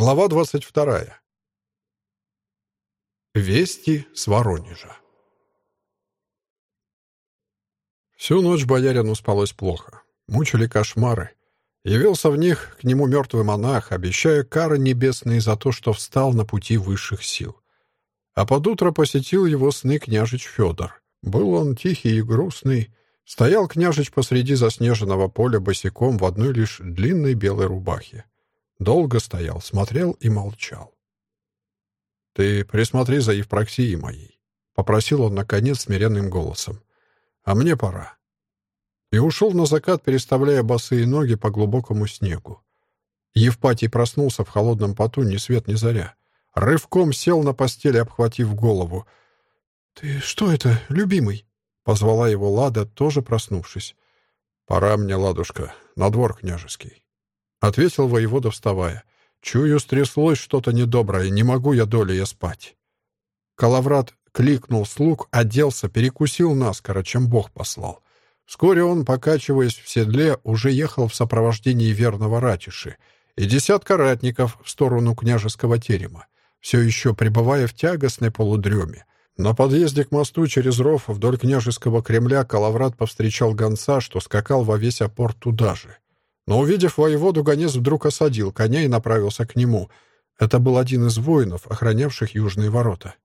Глава 22. Вести с Воронежа. Всю ночь боярину спалось плохо. Мучили кошмары. Явился в них к нему мертвый монах, обещая кары небесные за то, что встал на пути высших сил. А под утро посетил его сны княжич Федор. Был он тихий и грустный. Стоял княжич посреди заснеженного поля босиком в одной лишь длинной белой рубахе. Долго стоял, смотрел и молчал. «Ты присмотри за Евпроксией моей», — попросил он, наконец, смиренным голосом. «А мне пора». И ушел на закат, переставляя босые ноги по глубокому снегу. Евпатий проснулся в холодном поту ни свет ни заря. Рывком сел на постели, обхватив голову. «Ты что это, любимый?» — позвала его Лада, тоже проснувшись. «Пора мне, Ладушка, на двор княжеский». — ответил воевода, вставая. «Чую, стряслось что-то недоброе, не могу я долей спать». Калаврат кликнул слуг, оделся, перекусил наскоро, чем Бог послал. Вскоре он, покачиваясь в седле, уже ехал в сопровождении верного ратиши и десятка ратников в сторону княжеского терема, все еще пребывая в тягостной полудреме. На подъезде к мосту через ров вдоль княжеского Кремля Калаврат повстречал гонца, что скакал во весь опор туда же — но, увидев воеводу, гонец вдруг осадил коня и направился к нему. Это был один из воинов, охранявших южные ворота.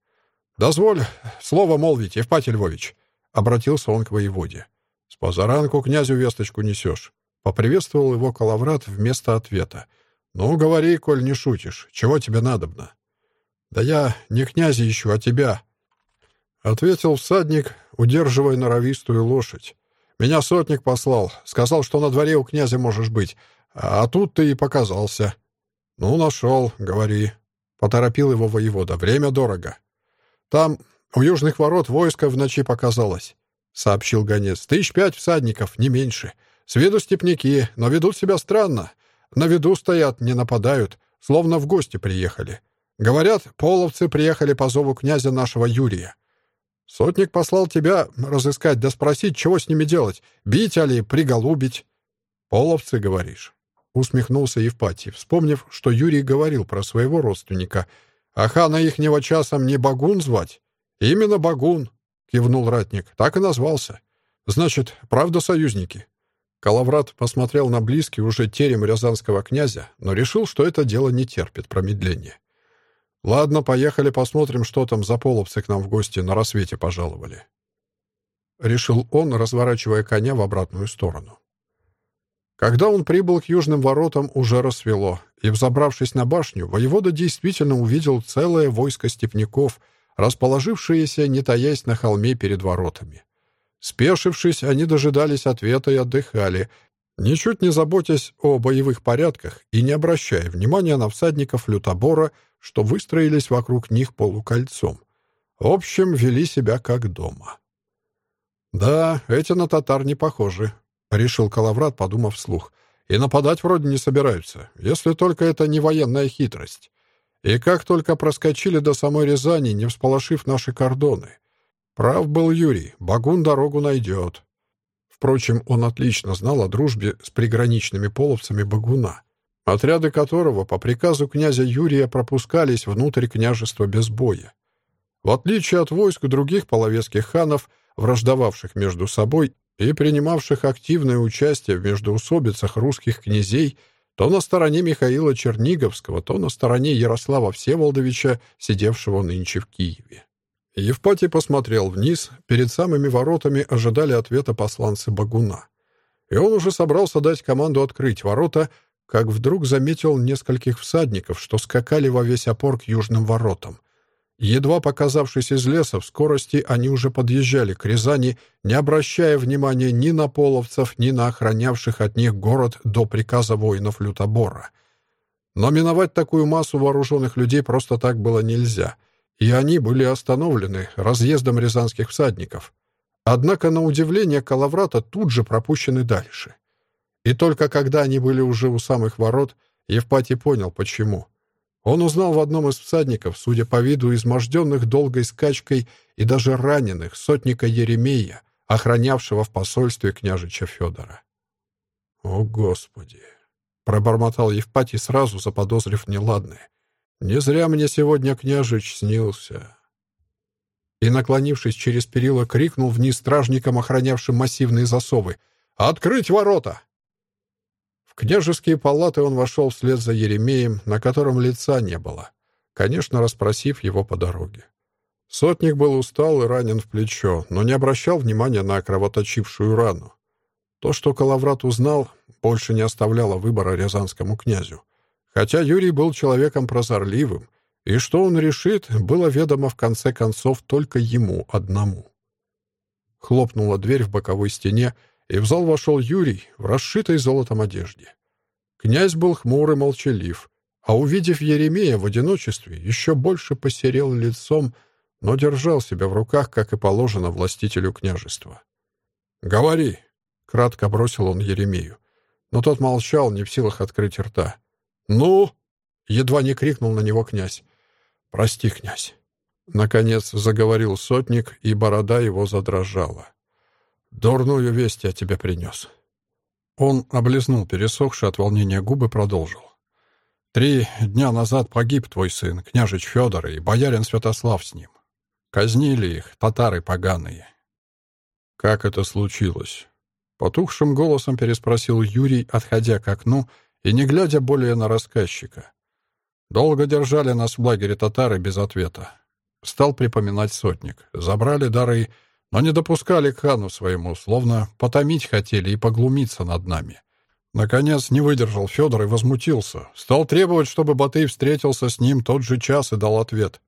«Дозволь слово молвить, Евпатий Львович!» — обратился он к воеводе. «С позаранку князю весточку несешь». Поприветствовал его Калаврат вместо ответа. «Ну, говори, коль не шутишь. Чего тебе надобно?» «Да я не князя ищу, а тебя», — ответил всадник, удерживая норовистую лошадь. Меня сотник послал. Сказал, что на дворе у князя можешь быть. А тут ты и показался. Ну, нашел, говори. Поторопил его воевода. Время дорого. Там у южных ворот войско в ночи показалось, сообщил гонец. Тысяч пять всадников, не меньше. С виду степняки, но ведут себя странно. На виду стоят, не нападают, словно в гости приехали. Говорят, половцы приехали по зову князя нашего Юрия. Сотник послал тебя разыскать да спросить, чего с ними делать, бить али приголубить. Половцы, говоришь? Усмехнулся Евпатий, вспомнив, что Юрий говорил про своего родственника. А хана ихнего часом не Багун звать? Именно Багун, кивнул ратник, так и назвался. Значит, правда союзники? Калаврат посмотрел на близкий уже терем рязанского князя, но решил, что это дело не терпит промедления. «Ладно, поехали посмотрим, что там за половцы к нам в гости на рассвете пожаловали». Решил он, разворачивая коня в обратную сторону. Когда он прибыл к южным воротам, уже рассвело, и, взобравшись на башню, воевода действительно увидел целое войско степняков, расположившееся, не таясь на холме перед воротами. Спешившись, они дожидались ответа и отдыхали, ничуть не заботясь о боевых порядках и не обращая внимания на всадников лютобора, что выстроились вокруг них полукольцом. В общем, вели себя как дома. «Да, эти на татар не похожи», — решил Калаврат, подумав вслух. «И нападать вроде не собираются, если только это не военная хитрость. И как только проскочили до самой Рязани, не всполошив наши кордоны. Прав был Юрий, Багун дорогу найдет». Впрочем, он отлично знал о дружбе с приграничными половцами Багуна — отряды которого по приказу князя Юрия пропускались внутрь княжества без боя. В отличие от войск других половецких ханов, враждовавших между собой и принимавших активное участие в междоусобицах русских князей, то на стороне Михаила Черниговского, то на стороне Ярослава Всеволодовича, сидевшего нынче в Киеве. Евпатий посмотрел вниз, перед самыми воротами ожидали ответа посланцы Багуна. И он уже собрался дать команду открыть ворота, как вдруг заметил нескольких всадников, что скакали во весь опор к южным воротам. Едва показавшись из леса, в скорости они уже подъезжали к Рязани, не обращая внимания ни на половцев, ни на охранявших от них город до приказа воинов Лютобора. Но миновать такую массу вооруженных людей просто так было нельзя, и они были остановлены разъездом рязанских всадников. Однако, на удивление, Калаврата тут же пропущены дальше. И только когда они были уже у самых ворот, Евпатий понял, почему. Он узнал в одном из всадников, судя по виду изможденных долгой скачкой и даже раненых, сотника Еремея, охранявшего в посольстве княжича Федора. «О, Господи!» — пробормотал Евпатий, сразу заподозрив неладное. «Не зря мне сегодня княжич снился». И, наклонившись через перила, крикнул вниз стражникам, охранявшим массивные засовы. «Открыть ворота!» В княжеские палаты он вошел вслед за Еремеем, на котором лица не было, конечно, расспросив его по дороге. Сотник был устал и ранен в плечо, но не обращал внимания на кровоточившую рану. То, что Калаврат узнал, больше не оставляло выбора рязанскому князю. Хотя Юрий был человеком прозорливым, и что он решит, было ведомо в конце концов только ему одному. Хлопнула дверь в боковой стене, и в зал вошел Юрий в расшитой золотом одежде. Князь был хмур и молчалив, а увидев Еремея в одиночестве, еще больше посерел лицом, но держал себя в руках, как и положено властителю княжества. «Говори!» — кратко бросил он Еремею. Но тот молчал, не в силах открыть рта. «Ну?» — едва не крикнул на него князь. «Прости, князь!» Наконец заговорил сотник, и борода его задрожала. «Дурную весть я тебе принес». Он облизнул пересохшие от волнения губы, продолжил. «Три дня назад погиб твой сын, княжич Федор, и боярин Святослав с ним. Казнили их, татары поганые. Как это случилось? Потухшим голосом переспросил Юрий, отходя к окну и не глядя более на рассказчика. Долго держали нас в лагере татары без ответа. Стал припоминать сотник. Забрали дары, но не допускали к хану своему, словно потомить хотели и поглумиться над нами. Наконец не выдержал Федор и возмутился. Стал требовать, чтобы Батый встретился с ним тот же час и дал ответ.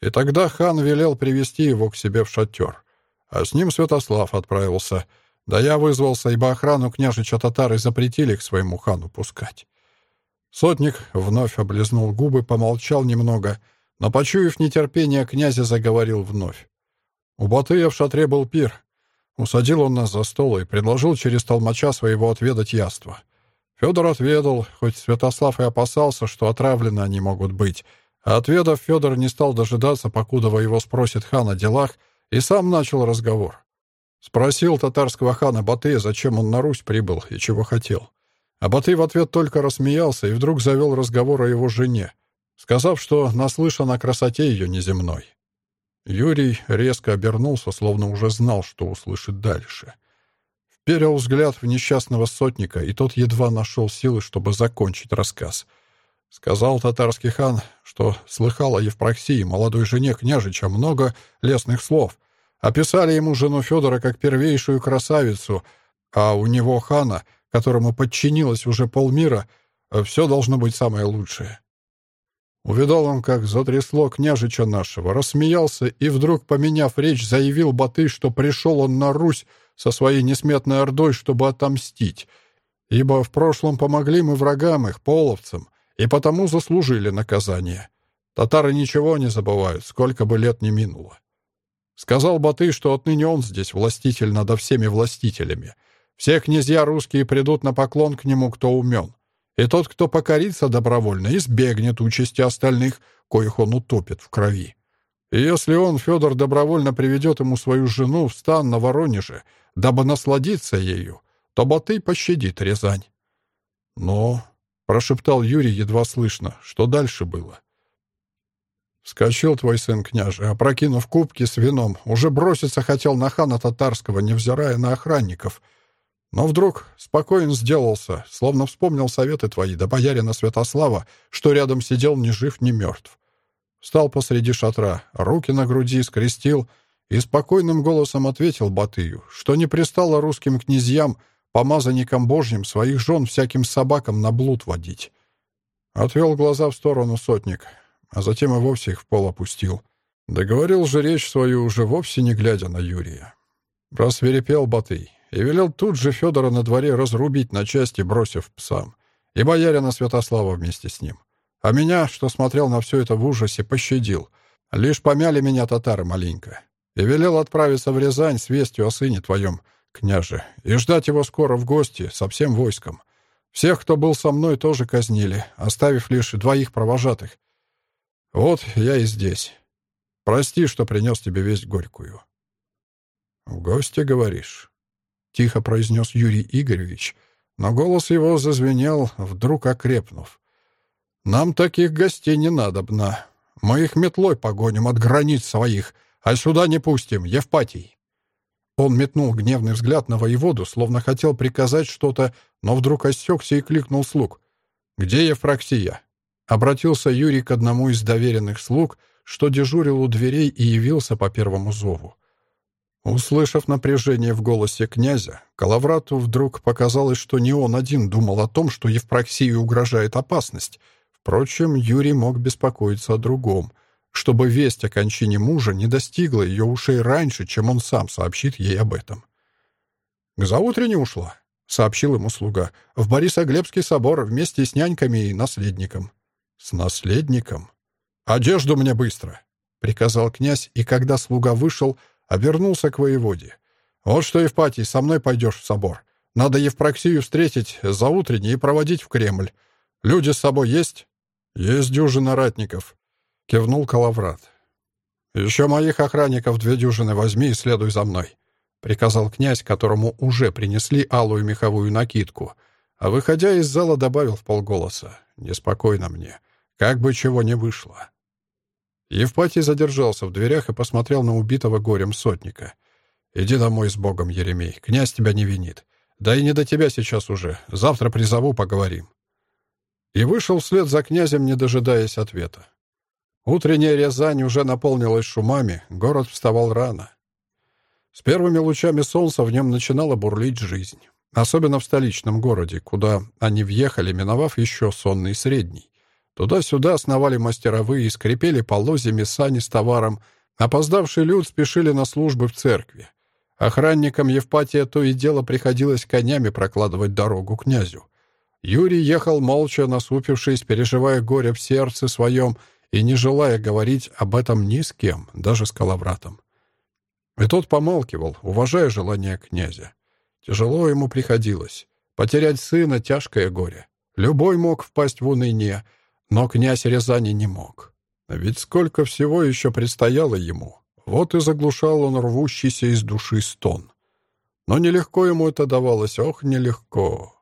И тогда хан велел привести его к себе в шатер. А с ним Святослав отправился. Да я вызвался, ибо охрану княжича татары запретили к своему хану пускать. Сотник вновь облизнул губы, помолчал немного, но, почуяв нетерпение, князя заговорил вновь. У Батыя в шатре был пир. Усадил он нас за стол и предложил через толмача своего отведать яство. Федор отведал, хоть Святослав и опасался, что отравлены они могут быть — а отведав, Федор не стал дожидаться, покуда его спросит хан о делах, и сам начал разговор. Спросил татарского хана Батыя, зачем он на Русь прибыл и чего хотел. А Батый в ответ только рассмеялся и вдруг завел разговор о его жене, сказав, что наслышан о красоте ее неземной. Юрий резко обернулся, словно уже знал, что услышит дальше. Вперил взгляд в несчастного сотника, и тот едва нашел силы, чтобы закончить рассказ — Сказал татарский хан, что слыхал о Евпроксии, молодой жене княжича, много лестных слов. Описали ему жену Федора как первейшую красавицу, а у него хана, которому подчинилось уже полмира, все должно быть самое лучшее. Увидал он, как затрясло княжича нашего, рассмеялся и вдруг, поменяв речь, заявил Баты, что пришел он на Русь со своей несметной ордой, чтобы отомстить, ибо в прошлом помогли мы врагам их, половцам, и потому заслужили наказание. Татары ничего не забывают, сколько бы лет ни минуло. Сказал Баты, что отныне он здесь властитель над всеми властителями. Все князья русские придут на поклон к нему, кто умен. И тот, кто покорится добровольно, избегнет участи остальных, коих он утопит в крови. И если он, Федор, добровольно приведет ему свою жену в стан на Воронеже, дабы насладиться ею, то Батый пощадит Рязань. Но Прошептал Юрий едва слышно. Что дальше было? Вскочил твой сын, княже, опрокинув кубки с вином. Уже броситься хотел на хана татарского, невзирая на охранников. Но вдруг спокоен сделался, словно вспомнил советы твои, да боярина Святослава, что рядом сидел ни жив, ни мертв. Встал посреди шатра, руки на груди скрестил и спокойным голосом ответил Батыю, что не пристало русским князьям помазанникам божьим своих жен всяким собакам на блуд водить. Отвел глаза в сторону сотник, а затем и вовсе их в пол опустил. Договорил же речь свою уже вовсе не глядя на Юрия. Просверепел Батый и велел тут же Федора на дворе разрубить на части, бросив псам, и боярина Святослава вместе с ним. А меня, что смотрел на все это в ужасе, пощадил. Лишь помяли меня татары маленько. И велел отправиться в Рязань с вестью о сыне твоем, княже, и ждать его скоро в гости со всем войском. Всех, кто был со мной, тоже казнили, оставив лишь двоих провожатых. Вот я и здесь. Прости, что принес тебе весть горькую». «В гости, говоришь?» — тихо произнес Юрий Игоревич, но голос его зазвенел, вдруг окрепнув. «Нам таких гостей не надобно. Мы их метлой погоним от границ своих, а сюда не пустим, Евпатий». Он метнул гневный взгляд на воеводу, словно хотел приказать что-то, но вдруг осекся и кликнул слуг. «Где Евпроксия?» Обратился Юрий к одному из доверенных слуг, что дежурил у дверей и явился по первому зову. Услышав напряжение в голосе князя, Калаврату вдруг показалось, что не он один думал о том, что Евпроксии угрожает опасность. Впрочем, Юрий мог беспокоиться о другом, чтобы весть о кончине мужа не достигла ее ушей раньше, чем он сам сообщит ей об этом. «К заутрене ушла», — сообщил ему слуга, — «в Борисоглебский собор вместе с няньками и наследником». «С наследником?» «Одежду мне быстро», — приказал князь, и когда слуга вышел, — Обернулся к воеводе. «Вот что, Евпатий, со мной пойдешь в собор. Надо Евпроксию встретить за утренней и проводить в Кремль. Люди с собой есть?» «Есть дюжина ратников», — кивнул Калаврат. «Еще моих охранников две дюжины возьми и следуй за мной», — приказал князь, которому уже принесли алую меховую накидку, а, выходя из зала, добавил в полголоса. «Неспокойно мне. Как бы чего не вышло». Евпатий задержался в дверях и посмотрел на убитого горем сотника. «Иди домой с Богом, Еремей. Князь тебя не винит. Да и не до тебя сейчас уже. Завтра призову, поговорим». И вышел вслед за князем, не дожидаясь ответа. Утренняя Рязань уже наполнилась шумами, город вставал рано. С первыми лучами солнца в нем начинала бурлить жизнь. Особенно в столичном городе, куда они въехали, миновав еще сонный средний. Туда-сюда сновали мастеровые и скрипели полозьями сани с товаром. Опоздавший люд спешили на службы в церкви. Охранникам Евпатия то и дело приходилось конями прокладывать дорогу князю. Юрий ехал молча, насупившись, переживая горе в сердце своем и не желая говорить об этом ни с кем, даже с Калавратом. И тот помалкивал, уважая желание князя. Тяжело ему приходилось. Потерять сына — тяжкое горе. Любой мог впасть в уныние — но князь Рязани не мог. Ведь сколько всего еще предстояло ему. Вот и заглушал он рвущийся из души стон. Но нелегко ему это давалось, ох, нелегко.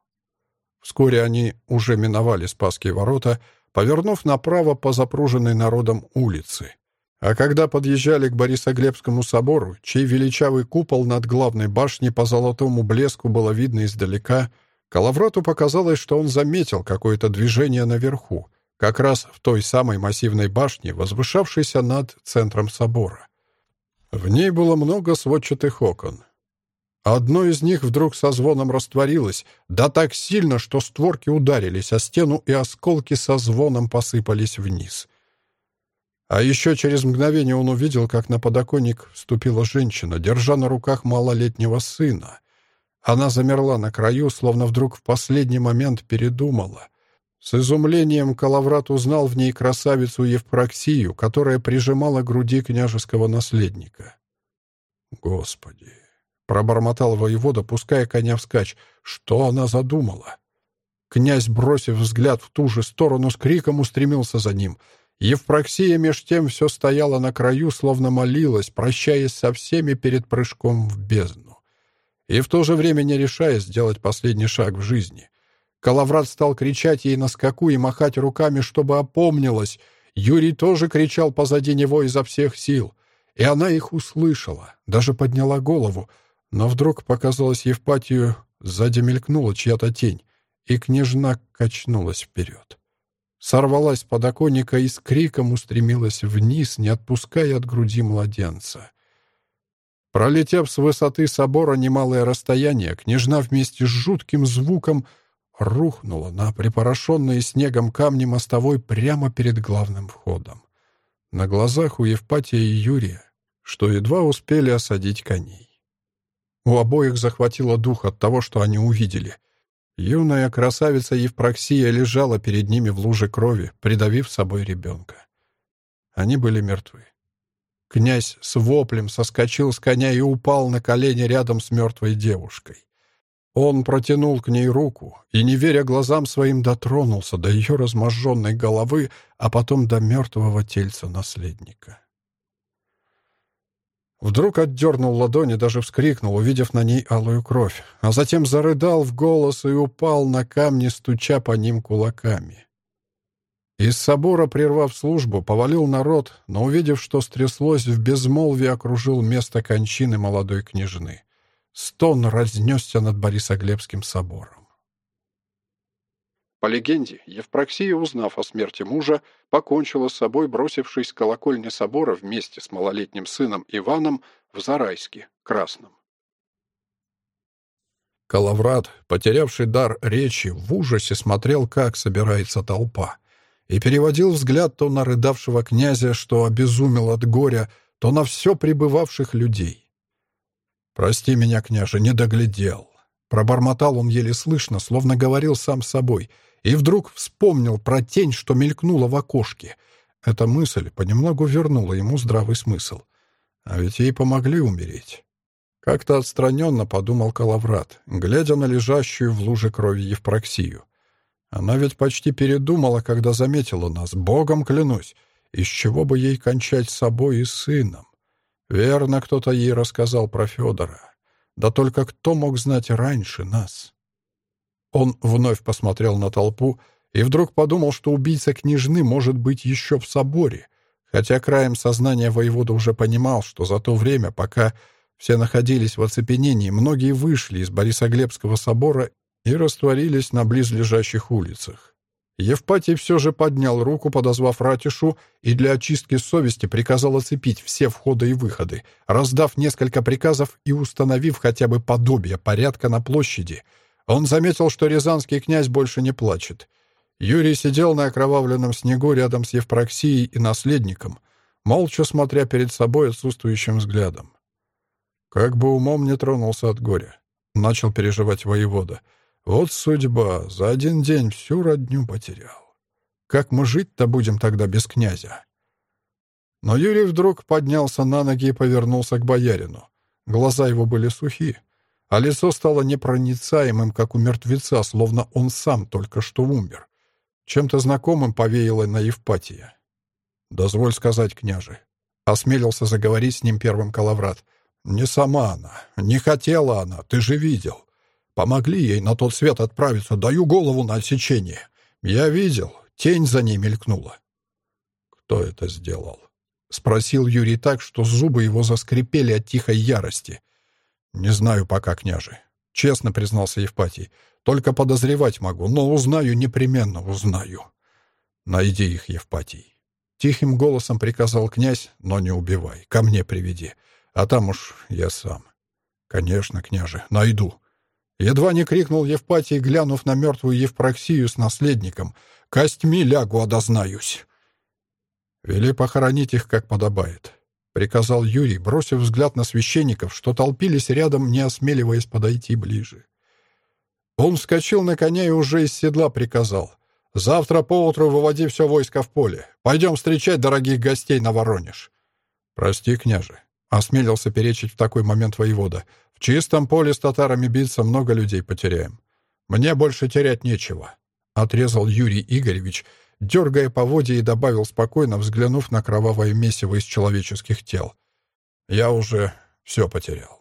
Вскоре они уже миновали Спасские ворота, повернув направо по запруженной народом улице. А когда подъезжали к Борисоглебскому собору, чей величавый купол над главной башней по золотому блеску было видно издалека, Калаврату показалось, что он заметил какое-то движение наверху, как раз в той самой массивной башне, возвышавшейся над центром собора. В ней было много сводчатых окон. Одно из них вдруг со звоном растворилось, да так сильно, что створки ударились о стену, и осколки со звоном посыпались вниз. А еще через мгновение он увидел, как на подоконник вступила женщина, держа на руках малолетнего сына. Она замерла на краю, словно вдруг в последний момент передумала — с изумлением Калаврат узнал в ней красавицу Евпроксию, которая прижимала груди княжеского наследника. «Господи!» — пробормотал воевода, пуская коня вскачь. «Что она задумала?» Князь, бросив взгляд в ту же сторону, с криком устремился за ним. Евпроксия меж тем все стояла на краю, словно молилась, прощаясь со всеми перед прыжком в бездну. И в то же время не решаясь сделать последний шаг в жизни — Калаврат стал кричать ей на скаку и махать руками, чтобы опомнилась. Юрий тоже кричал позади него изо всех сил. И она их услышала, даже подняла голову. Но вдруг показалось Евпатию, сзади мелькнула чья-то тень, и княжна качнулась вперед. Сорвалась с подоконника и с криком устремилась вниз, не отпуская от груди младенца. Пролетев с высоты собора немалое расстояние, княжна вместе с жутким звуком — рухнула на припорошенные снегом камни мостовой прямо перед главным входом. На глазах у Евпатия и Юрия, что едва успели осадить коней. У обоих захватило дух от того, что они увидели. Юная красавица Евпроксия лежала перед ними в луже крови, придавив собой ребенка. Они были мертвы. Князь с воплем соскочил с коня и упал на колени рядом с мертвой девушкой. Он протянул к ней руку и, не веря глазам своим, дотронулся до ее разможженной головы, а потом до мертвого тельца наследника. Вдруг отдернул ладони, даже вскрикнул, увидев на ней алую кровь, а затем зарыдал в голос и упал на камни, стуча по ним кулаками. Из собора, прервав службу, повалил народ, но, увидев, что стряслось, в безмолвии окружил место кончины молодой княжны. Стон разнесся над Борисоглебским собором. По легенде, Евпроксия, узнав о смерти мужа, покончила с собой, бросившись с колокольни собора вместе с малолетним сыном Иваном в Зарайске, Красном. Калаврат, потерявший дар речи, в ужасе смотрел, как собирается толпа, и переводил взгляд то на рыдавшего князя, что обезумел от горя, то на все пребывавших людей. «Прости меня, княже, не доглядел». Пробормотал он еле слышно, словно говорил сам с собой — и вдруг вспомнил про тень, что мелькнула в окошке. Эта мысль понемногу вернула ему здравый смысл. А ведь ей помогли умереть. Как-то отстраненно подумал Калаврат, глядя на лежащую в луже крови Евпроксию. Она ведь почти передумала, когда заметила нас, богом клянусь, из чего бы ей кончать с собой и сыном. Верно, кто-то ей рассказал про Федора. Да только кто мог знать раньше нас? Он вновь посмотрел на толпу и вдруг подумал, что убийца княжны может быть еще в соборе, хотя краем сознания воевода уже понимал, что за то время, пока все находились в оцепенении, многие вышли из Борисоглебского собора и растворились на близлежащих улицах. Евпатий все же поднял руку, подозвав ратишу, и для очистки совести приказал оцепить все входы и выходы, раздав несколько приказов и установив хотя бы подобие порядка на площади — он заметил, что рязанский князь больше не плачет. Юрий сидел на окровавленном снегу рядом с Евпроксией и наследником, молча смотря перед собой отсутствующим взглядом. Как бы умом не тронулся от горя. Начал переживать воевода. Вот судьба, за один день всю родню потерял. Как мы жить-то будем тогда без князя? Но Юрий вдруг поднялся на ноги и повернулся к боярину. Глаза его были сухие а лицо стало непроницаемым, как у мертвеца, словно он сам только что умер. Чем-то знакомым повеяло на Евпатия. «Дозволь сказать, княже», — осмелился заговорить с ним первым Калаврат. «Не сама она, не хотела она, ты же видел. Помогли ей на тот свет отправиться, даю голову на отсечение. Я видел, тень за ней мелькнула». «Кто это сделал?» — спросил Юрий так, что зубы его заскрипели от тихой ярости. «Не знаю пока, княже», — честно признался Евпатий. «Только подозревать могу, но узнаю, непременно узнаю». «Найди их, Евпатий». Тихим голосом приказал князь, но не убивай, ко мне приведи, а там уж я сам. «Конечно, княже, найду». Едва не крикнул Евпатий, глянув на мертвую Евпроксию с наследником. «Костьми лягу, одознаюсь». «Вели похоронить их, как подобает», — приказал Юрий, бросив взгляд на священников, что толпились рядом, не осмеливаясь подойти ближе. Он вскочил на коня и уже из седла приказал. «Завтра поутру выводи все войско в поле. Пойдем встречать дорогих гостей на Воронеж». «Прости, княже», — осмелился перечить в такой момент воевода. «В чистом поле с татарами биться много людей потеряем. Мне больше терять нечего», — отрезал Юрий Игоревич, — дергая поводья и добавил спокойно, взглянув на кровавое месиво из человеческих тел. «Я уже все потерял».